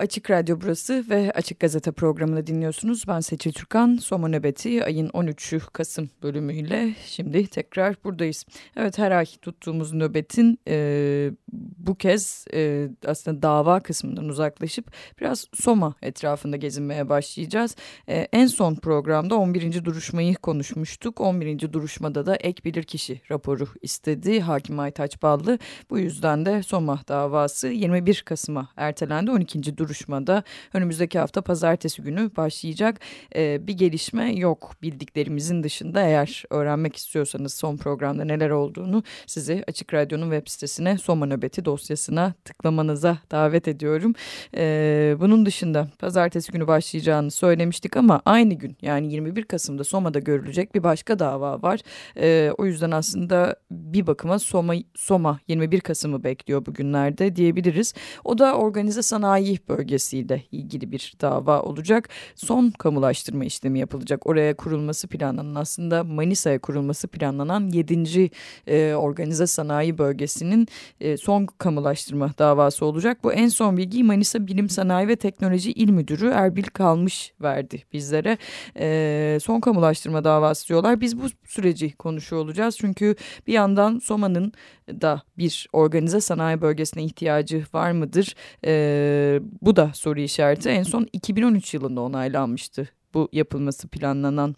Açık Radyo burası ve Açık Gazete programını dinliyorsunuz. Ben Seçil Türkan. Soma Nöbeti ayın 13'ü Kasım bölümüyle şimdi tekrar buradayız. Evet her ay tuttuğumuz nöbetin e, bu kez e, aslında dava kısmından uzaklaşıp biraz Soma etrafında gezinmeye başlayacağız. E, en son programda 11. duruşmayı konuşmuştuk. 11. duruşmada da ek bilirkişi raporu istedi Hakim Aytaç Ballı. Bu yüzden de Soma davası 21 Kasım'a ertelendi. 12. duruşmada önümüzdeki hafta pazartesi günü başlayacak. E, bir gelişme yok bildiklerimizin dışında eğer öğrenmek istiyorsanız son programda neler olduğunu sizi Açık Radyo'nun web sitesine Soma Nöbeti dosyasına tıklamanıza davet ediyorum. E, bunun dışında pazartesi günü başlayacağını söylemiştik ama aynı gün yani 21 Kasım'da Soma'da görülecek bir başka dava var. E, o yüzden aslında bir bakıma Soma, Soma 21 Kasım'ı bekliyor bugünlerde diyebiliriz. O da organize sanayi bölgesiyle ilgili bir dava olacak. Son kamulaştırma işlemi yapılacak. Oraya kurulması planlanan aslında Manisa'ya kurulması planlanan 7. E, organize sanayi bölgesinin e, son kamulaştırma davası olacak. Bu en son bilgiyi Manisa Bilim Sanayi ve Teknoloji İl Müdürü Erbil Kalmış verdi bizlere. E, son kamulaştırma davası diyorlar. Biz bu süreci konuşuyor olacağız. Çünkü bir yandan Soma'nın da bir organize sanayi bölgesine ihtiyacı var mıdır? E, bu da soru işareti. En son 2013 yılında onaylanmıştı bu yapılması planlanan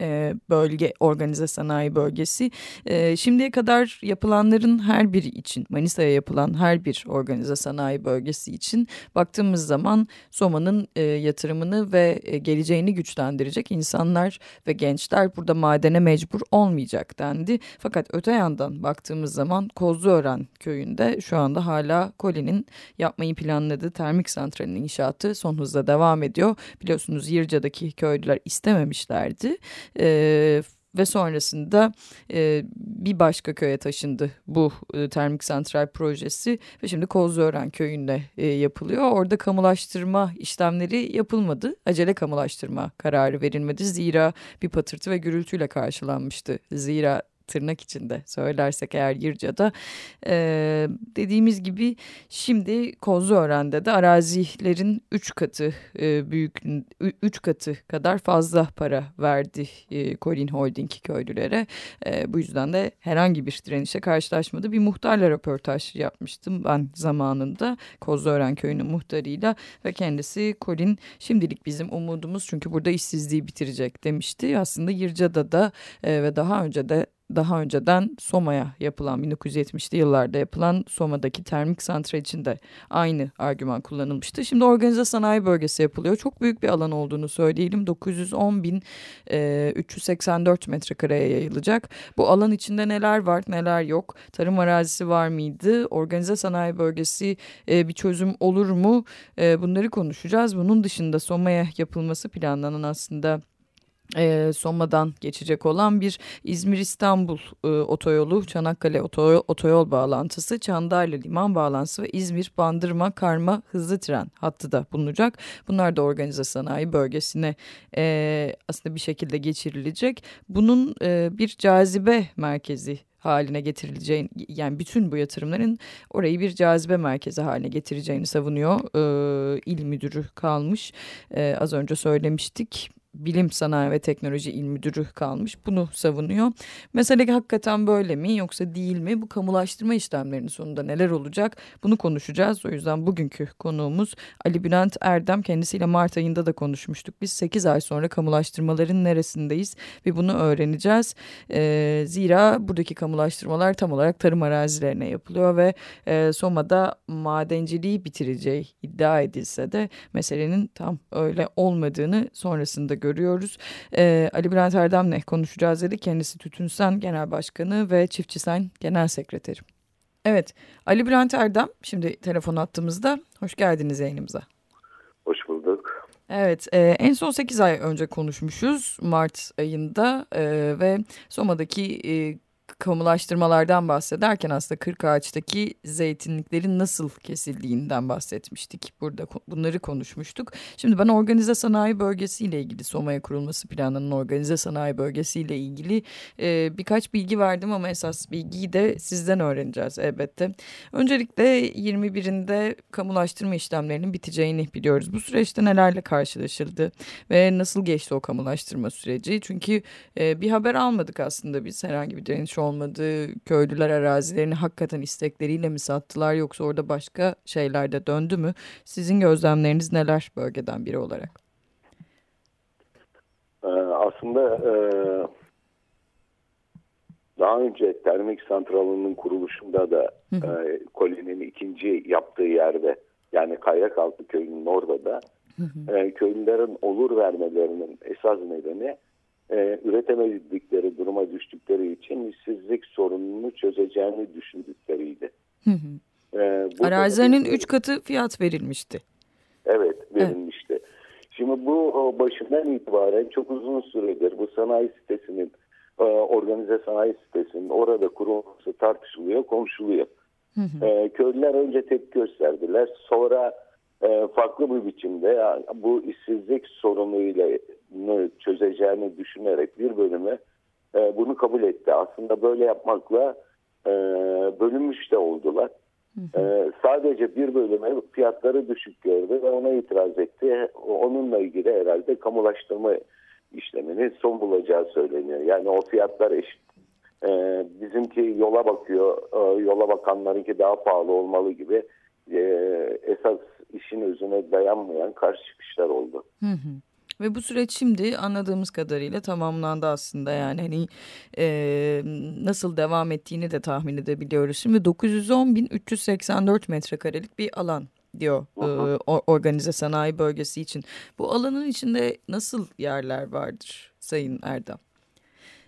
e, bölge organize sanayi bölgesi e, şimdiye kadar yapılanların her biri için Manisa'ya yapılan her bir organize sanayi bölgesi için baktığımız zaman Soma'nın e, yatırımını ve e, geleceğini güçlendirecek insanlar ve gençler burada madene mecbur olmayacak dendi. Fakat öte yandan baktığımız zaman Kozluören köyünde şu anda hala Koli'nin yapmayı planladığı termik santralinin inşaatı son hızla devam ediyor. Biliyorsunuz Yırca'daki köylüler istememişlerdi e, ve sonrasında e, bir başka köye taşındı bu e, termik santral projesi ve şimdi Kozluören köyünde e, yapılıyor. Orada kamulaştırma işlemleri yapılmadı. Acele kamulaştırma kararı verilmedi. Zira bir patırtı ve gürültüyle karşılanmıştı. Zira tırnak içinde söylersek eğer Yırca'da e, dediğimiz gibi şimdi Kozluören'de de arazilerin 3 katı e, büyük 3 katı kadar fazla para verdi e, Colin Holding köylülere. E, bu yüzden de herhangi bir direnişe karşılaşmadı. Bir muhtarla röportaj yapmıştım ben zamanında Kozluören köyünün muhtarıyla ve kendisi Colin şimdilik bizim umudumuz çünkü burada işsizliği bitirecek demişti. Aslında Yırca'da da e, ve daha önce de daha önceden Soma'ya yapılan 1970'li yıllarda yapılan Soma'daki termik santral için de aynı argüman kullanılmıştı. Şimdi organize sanayi bölgesi yapılıyor. Çok büyük bir alan olduğunu söyleyelim. 910 bin e, 384 metrekareye yayılacak. Bu alan içinde neler var neler yok. Tarım arazisi var mıydı? Organize sanayi bölgesi e, bir çözüm olur mu? E, bunları konuşacağız. Bunun dışında Soma'ya yapılması planlanan aslında e, Soma'dan geçecek olan bir İzmir-İstanbul e, otoyolu, Çanakkale otoyol, otoyol bağlantısı, Çandarlı liman bağlantısı ve İzmir-Bandırma-Karma hızlı tren hattı da bulunacak. Bunlar da organize sanayi bölgesine e, aslında bir şekilde geçirilecek. Bunun e, bir cazibe merkezi haline getirileceğini yani bütün bu yatırımların orayı bir cazibe merkezi haline getireceğini savunuyor. Ee, il müdürü kalmış. Ee, az önce söylemiştik Bilim Sanayi ve Teknoloji İl Müdürü kalmış. Bunu savunuyor. Mesele hakikaten böyle mi yoksa değil mi? Bu kamulaştırma işlemlerinin sonunda neler olacak? Bunu konuşacağız. O yüzden bugünkü konuğumuz Ali Bülent Erdem. Kendisiyle Mart ayında da konuşmuştuk. Biz 8 ay sonra kamulaştırmaların neresindeyiz ve bunu öğreneceğiz. E, zira buradaki kamulaştırmalar tam olarak tarım arazilerine yapılıyor ve e, Soma'da madenciliği bitireceği iddia edilse de meselenin tam öyle olmadığını sonrasında görüyoruz görüyoruz. E, Ali Bülent Erdem'le konuşacağız dedi. Kendisi Tütünsen Genel Başkanı ve Çiftçi Sen Genel Sekreteri. Evet Ali Bülent Erdem şimdi telefon attığımızda hoş geldiniz yayınımıza. Hoş bulduk. Evet e, en son 8 ay önce konuşmuşuz Mart ayında e, ve Soma'daki e, kamulaştırmalardan bahsederken aslında kırk ağaçtaki zeytinliklerin nasıl kesildiğinden bahsetmiştik. Burada bunları konuşmuştuk. Şimdi ben organize sanayi bölgesiyle ilgili Soma'ya kurulması planının organize sanayi bölgesiyle ilgili e, birkaç bilgi verdim ama esas bilgiyi de sizden öğreneceğiz elbette. Öncelikle 21'inde kamulaştırma işlemlerinin biteceğini biliyoruz. Bu süreçte nelerle karşılaşıldı ve nasıl geçti o kamulaştırma süreci? Çünkü e, bir haber almadık aslında biz herhangi bir direniş olmadı. Köylüler arazilerini hakikaten istekleriyle mi sattılar yoksa orada başka şeyler de döndü mü? Sizin gözlemleriniz neler bölgeden biri olarak? Ee, aslında e, daha önce termik santralının kuruluşunda da e, Koli'nin ikinci yaptığı yerde yani Kayrakaltı köyünün orada da e, köylülerin olur vermelerinin esas nedeni e, üretemedikleri duruma düştükleri için işsizlik sorununu çözeceğini düşündükleriydi. Hı hı. E, Arazilerinin üç katı fiyat verilmişti. Evet verilmişti. Evet. Şimdi bu başından itibaren çok uzun süredir bu sanayi sitesinin e, organize sanayi sitesinin orada kurulması tartışılıyor, konuşuluyor. Hı hı. E, köylüler önce tepki gösterdiler. Sonra e, farklı bir biçimde bu işsizlik sorunuyla çözeceğini düşünerek bir bölümü e, bunu kabul etti. Aslında böyle yapmakla e, bölünmüş de oldular. Hı hı. E, sadece bir bölüme fiyatları düşük gördü ve ona itiraz etti. Onunla ilgili herhalde kamulaştırma işleminin son bulacağı söyleniyor. Yani o fiyatlar eşit. E, bizimki yola bakıyor, e, yola bakanlarınki daha pahalı olmalı gibi e, esas işin özüne dayanmayan karşı çıkışlar oldu. Hı hı. Ve bu süreç şimdi anladığımız kadarıyla tamamlandı aslında yani hani e, nasıl devam ettiğini de tahmin edebiliyoruz. Şimdi 910.384 metrekarelik bir alan diyor e, organize sanayi bölgesi için. Bu alanın içinde nasıl yerler vardır Sayın Erdem?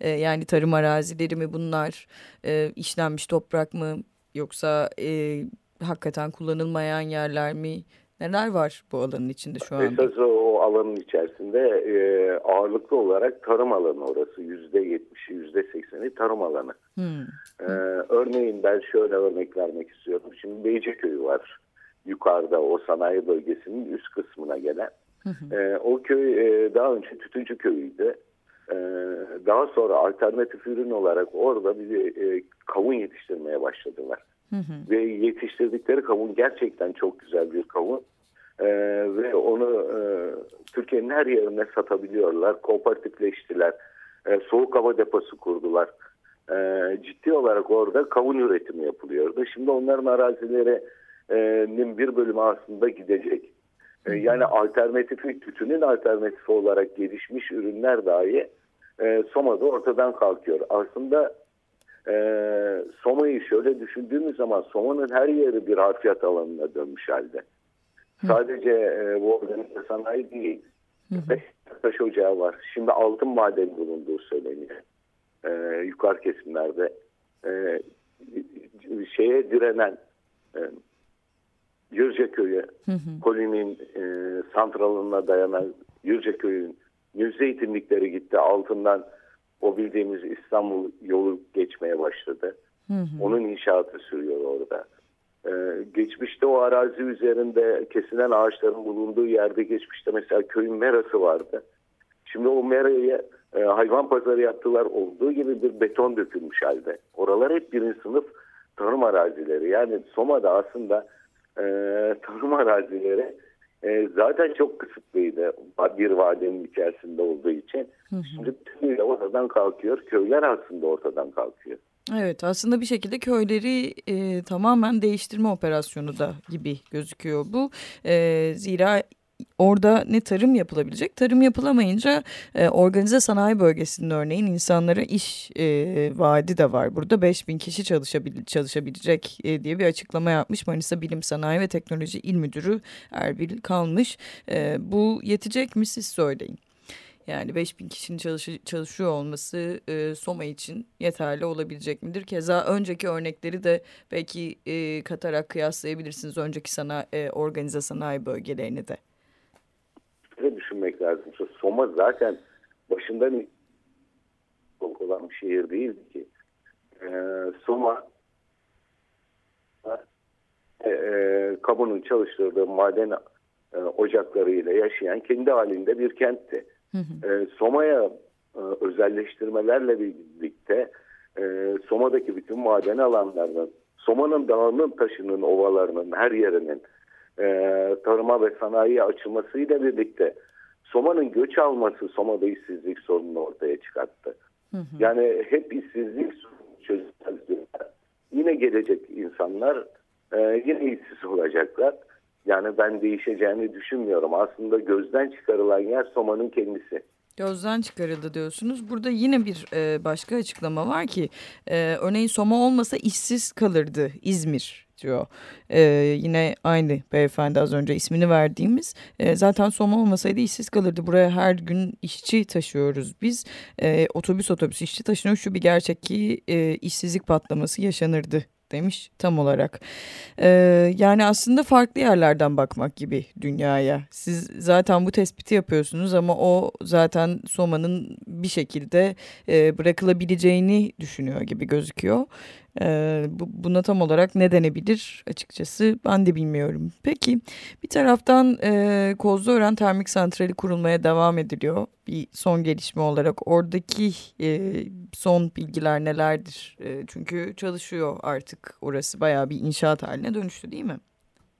E, yani tarım arazileri mi bunlar, e, işlenmiş toprak mı yoksa e, hakikaten kullanılmayan yerler mi? Neler var bu alanın içinde şu anda? Esas o alanın içerisinde e, ağırlıklı olarak tarım alanı orası. Yüzde yetmişi, yüzde sekseni tarım alanı. Hmm. E, örneğin ben şöyle örnek vermek istiyorum. Şimdi Beyceköy'ü var. Yukarıda o sanayi bölgesinin üst kısmına gelen. E, o köy e, daha önce tütüncü köyüydü. E, daha sonra alternatif ürün olarak orada bir e, kavun yetiştirmeye başladılar. Hı hı. Ve yetiştirdikleri kavun gerçekten çok güzel bir kavun. Ee, ve onu e, Türkiye'nin her yerine satabiliyorlar. Kooperatifleştiler. E, soğuk hava deposu kurdular. E, ciddi olarak orada kavun üretimi yapılıyordu. Şimdi onların arazilerinin bir bölümü aslında gidecek. E, yani alternatifi, tütünün alternatifi olarak gelişmiş ürünler dahi e, Soma'da ortadan kalkıyor. Aslında e, Soma'yı şöyle düşündüğümüz zaman Soma'nın her yeri bir harfiyat alanına dönmüş halde. Sadece e, bu organize sanayi değil. Hı taş ocağı var. Şimdi altın madeni bulunduğu söyleniyor. E, yukarı kesimlerde. E, şeye direnen e, Yürce Köyü, Koli'nin e, santralına dayanan Yürce Köyü'nün yüz zeytinlikleri gitti. Altından o bildiğimiz İstanbul yolu geçmeye başladı. Hı hı. Onun inşaatı sürüyor orada. Ee, geçmişte o arazi üzerinde kesilen ağaçların bulunduğu yerde geçmişte mesela köyün merası vardı. Şimdi o meraya e, hayvan pazarı yaptılar olduğu gibi bir beton dökülmüş halde. Oralar hep birinci sınıf tarım arazileri. Yani Soma'da aslında e, tarım arazileri e, zaten çok kısıtlıydı bir vadenin içerisinde olduğu için. Hı hı. Şimdi tümüyle ortadan kalkıyor. Köyler aslında ortadan kalkıyor. Evet aslında bir şekilde köyleri e, tamamen değiştirme operasyonu da gibi gözüküyor bu. E, zira orada ne tarım yapılabilecek? Tarım yapılamayınca e, organize sanayi bölgesinin örneğin insanlara iş e, vaadi de var. Burada 5000 kişi çalışabil çalışabilecek e, diye bir açıklama yapmış Manisa Bilim Sanayi ve Teknoloji İl Müdürü Erbil Kalmış. E, bu yetecek mi siz söyleyin. Yani 5000 kişinin çalış çalışıyor olması e, Soma için yeterli olabilecek midir? Keza önceki örnekleri de belki e, katarak kıyaslayabilirsiniz önceki sana e, organize sanayi bölgelerini de. Ne düşünmek lazım. Soma zaten başından olan bir şehir değildi ki. e, Soma e, e, kamunun çalıştırdığı maden e, ocaklarıyla yaşayan kendi halinde bir kentti. E, Soma'ya e, özelleştirmelerle birlikte e, Soma'daki bütün maden alanlarının, Soma'nın dağının, taşının, ovalarının, her yerinin e, tarıma ve sanayiye açılmasıyla birlikte Soma'nın göç alması Soma'da işsizlik sorununu ortaya çıkarttı. Hı hı. Yani hep işsizlik çözülmez. Yine gelecek insanlar e, yine işsiz olacaklar. Yani ben değişeceğini düşünmüyorum. Aslında gözden çıkarılan yer Soma'nın kendisi. Gözden çıkarıldı diyorsunuz. Burada yine bir e, başka açıklama var ki e, örneğin Soma olmasa işsiz kalırdı İzmir diyor. E, yine aynı beyefendi az önce ismini verdiğimiz e, zaten Soma olmasaydı işsiz kalırdı. Buraya her gün işçi taşıyoruz biz. E, otobüs otobüs işçi taşınıyor. Şu bir gerçek ki e, işsizlik patlaması yaşanırdı demiş tam olarak. Ee, yani aslında farklı yerlerden bakmak gibi dünyaya. Siz zaten bu tespiti yapıyorsunuz ama o zaten Soma'nın bir şekilde e, bırakılabileceğini düşünüyor gibi gözüküyor. E, bu, buna tam olarak ne denebilir açıkçası ben de bilmiyorum. Peki bir taraftan e, Kozluören Termik Santrali kurulmaya devam ediliyor. Bir son gelişme olarak oradaki e, son bilgiler nelerdir? E, çünkü çalışıyor artık orası bayağı bir inşaat haline dönüştü değil mi?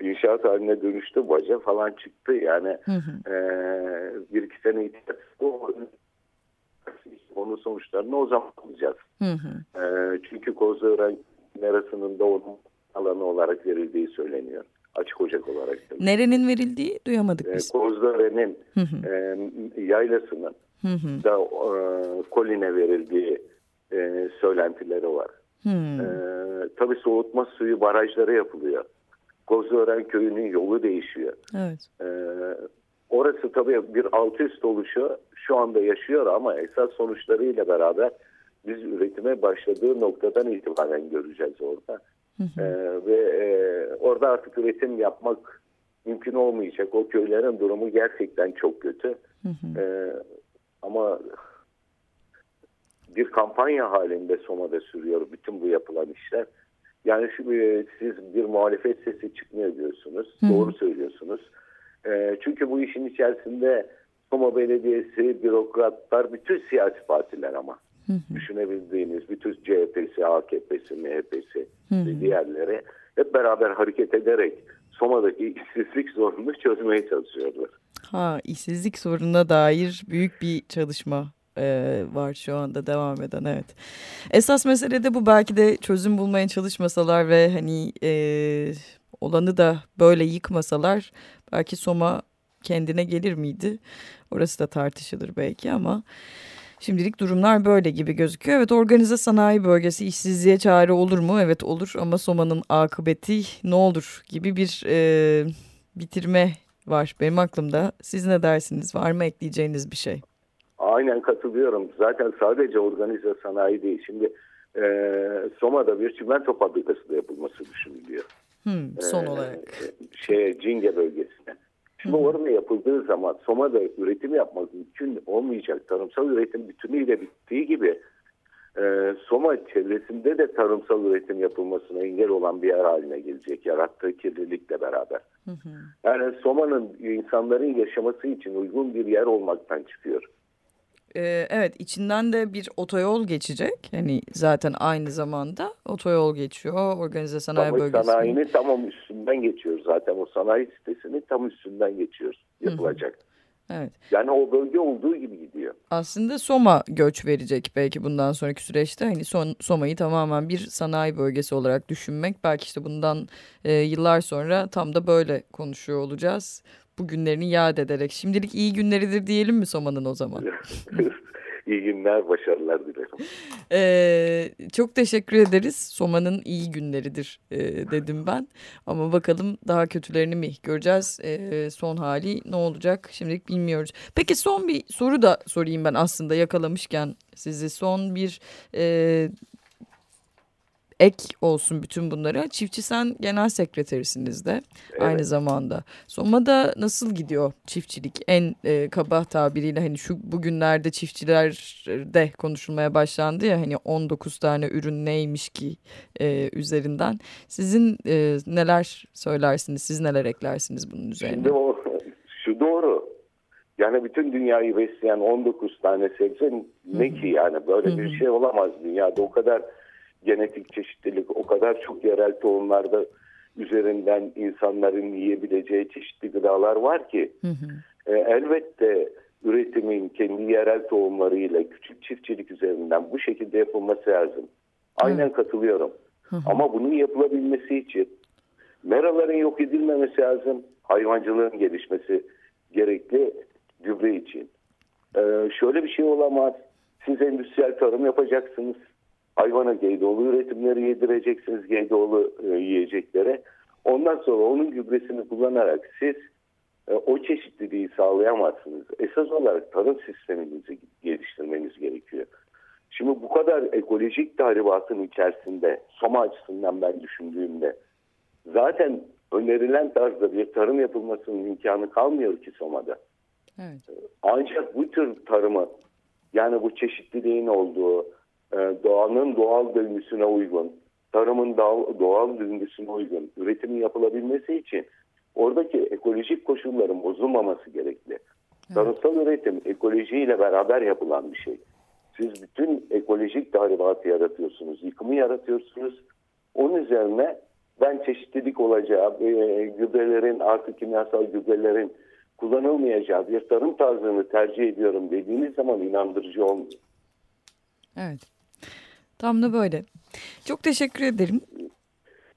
İnşaat haline dönüştü, baca falan çıktı. Yani hı hı. E, bir iki sene içerisinde onun sonuçlarını o zaman alacağız. Hı hı. E, çünkü Kozluören Merası'nın da onun alanı olarak verildiği söyleniyor. Açık ocak olarak. Nerenin verildiği duyamadık ee, biz. E, Kozluören'in e, yaylasının hı hı. da e, Kolin'e verildiği e, söylentileri var. E, tabii soğutma suyu barajları yapılıyor. Kozluören köyünün yolu değişiyor. Evet. E, orası tabii bir alt üst oluşu şu anda yaşıyor ama esas sonuçlarıyla beraber biz üretime başladığı noktadan itibaren göreceğiz orada. Hı hı. Ee, ve e, orada artık üretim yapmak mümkün olmayacak. O köylerin durumu gerçekten çok kötü. Hı hı. Ee, ama bir kampanya halinde Soma'da sürüyor bütün bu yapılan işler. Yani şu, e, siz bir muhalefet sesi çıkmıyor diyorsunuz. Hı. Doğru söylüyorsunuz. E, çünkü bu işin içerisinde Soma Belediyesi, bürokratlar, bütün siyasi partiler ama hı hı. düşünebildiğiniz bütün CHP'si, AKP'si, MHP'si ve diğerleri hep beraber hareket ederek Soma'daki işsizlik sorununu çözmeye çalışıyorlar. Ha, işsizlik sorununa dair büyük bir çalışma e, var şu anda devam eden evet. Esas mesele de bu belki de çözüm bulmaya çalışmasalar ve hani e, olanı da böyle yıkmasalar belki Soma kendine gelir miydi? Orası da tartışılır belki ama şimdilik durumlar böyle gibi gözüküyor. Evet organize sanayi bölgesi işsizliğe çare olur mu? Evet olur ama Soma'nın akıbeti ne olur gibi bir e, bitirme var benim aklımda. Siz ne dersiniz? Var mı ekleyeceğiniz bir şey? Aynen katılıyorum. Zaten sadece organize sanayi değil. Şimdi e, Soma'da bir çimento fabrikası da yapılması düşünülüyor. Hmm, son e, olarak. Şey, Cinge bölgesine. Şimdi Hı. orada yapıldığı zaman Soma'da üretim yapmak mümkün olmayacak. Tarımsal üretim bütünüyle bittiği gibi e, Soma çevresinde de tarımsal üretim yapılmasına engel olan bir yer haline gelecek. Yarattığı kirlilikle beraber. Hı hı. Yani Soma'nın insanların yaşaması için uygun bir yer olmaktan çıkıyor. Ee, evet içinden de bir otoyol geçecek. Hani zaten aynı zamanda otoyol geçiyor. Organize sanayi tam bölgesi. Sanayinin tamam üstünden geçiyor zaten. O sanayi sitesinin tam üstünden geçiyor. Yapılacak. Hı hı. Evet. Yani o bölge olduğu gibi gidiyor. Aslında Soma göç verecek belki bundan sonraki süreçte. Hani son, Soma'yı tamamen bir sanayi bölgesi olarak düşünmek. Belki işte bundan e, yıllar sonra tam da böyle konuşuyor olacağız bu günlerini yad ederek. Şimdilik iyi günleridir diyelim mi Soma'nın o zaman? İyi günler, başarılar dilerim. Ee, çok teşekkür ederiz. Soma'nın iyi günleridir e, dedim ben. Ama bakalım daha kötülerini mi göreceğiz? E, son hali ne olacak şimdilik bilmiyoruz. Peki son bir soru da sorayım ben aslında yakalamışken sizi. Son bir e, ek olsun bütün bunlara. Çiftçi Sen Genel Sekreterisiniz de evet. aynı zamanda. Soma'da nasıl gidiyor çiftçilik? En e, kaba tabiriyle hani şu bugünlerde çiftçilerde konuşulmaya başlandı ya hani 19 tane ürün neymiş ki e, üzerinden. Sizin e, neler söylersiniz? Siz neler eklersiniz bunun üzerine? Şimdi o, şu doğru. Yani bütün dünyayı besleyen 19 tane sebze ne ki yani böyle bir şey olamaz dünyada. O kadar genetik çeşitlilik, o kadar çok yerel tohumlarda üzerinden insanların yiyebileceği çeşitli gıdalar var ki E, elbette üretimin kendi yerel tohumlarıyla küçük çiftçilik üzerinden bu şekilde yapılması lazım. Aynen katılıyorum. Ama bunun yapılabilmesi için meraların yok edilmemesi lazım. Hayvancılığın gelişmesi gerekli gübre için. Ee, şöyle bir şey olamaz. Siz endüstriyel tarım yapacaksınız. Hayvana geydoğlu üretimleri yedireceksiniz geydoğlu e, yiyeceklere. Ondan sonra onun gübresini kullanarak siz e, o çeşitliliği sağlayamazsınız. Esas olarak tarım sisteminizi geliştirmeniz gerekiyor. Şimdi bu kadar ekolojik tahribatın içerisinde Soma açısından ben düşündüğümde zaten önerilen tarzda bir tarım yapılmasının imkanı kalmıyor ki Soma'da. Evet. Ancak bu tür tarımı yani bu çeşitliliğin olduğu doğanın doğal döngüsüne uygun, tarımın doğal döngüsüne uygun üretimin yapılabilmesi için oradaki ekolojik koşulların bozulmaması gerekli. Evet. Tarımsal üretim ekolojiyle beraber yapılan bir şey. Siz bütün ekolojik tahribatı yaratıyorsunuz, yıkımı yaratıyorsunuz. Onun üzerine ben çeşitlilik olacağı, e, gübrelerin artık kimyasal gübrelerin kullanılmayacağı bir tarım tarzını tercih ediyorum dediğiniz zaman inandırıcı olmuyor. Evet. Tam da böyle. Çok teşekkür ederim.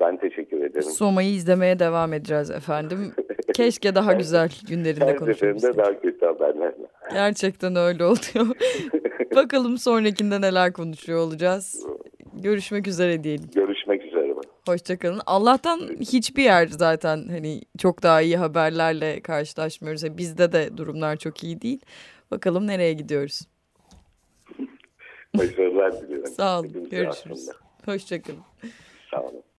Ben teşekkür ederim. Soma'yı izlemeye devam edeceğiz efendim. Keşke daha güzel günlerinde konuşabilsek. Daha kötü haberlerle. Gerçekten öyle oluyor. Bakalım sonrakinde neler konuşuyor olacağız. Görüşmek üzere diyelim. Görüşmek üzere. Hoşçakalın. Allah'tan hiçbir yer zaten hani çok daha iyi haberlerle karşılaşmıyoruz. Bizde de durumlar çok iyi değil. Bakalım nereye gidiyoruz. Başarılar diliyorum. Sağ olun. Görüşürüz. Hoşçakalın. Sağ olun.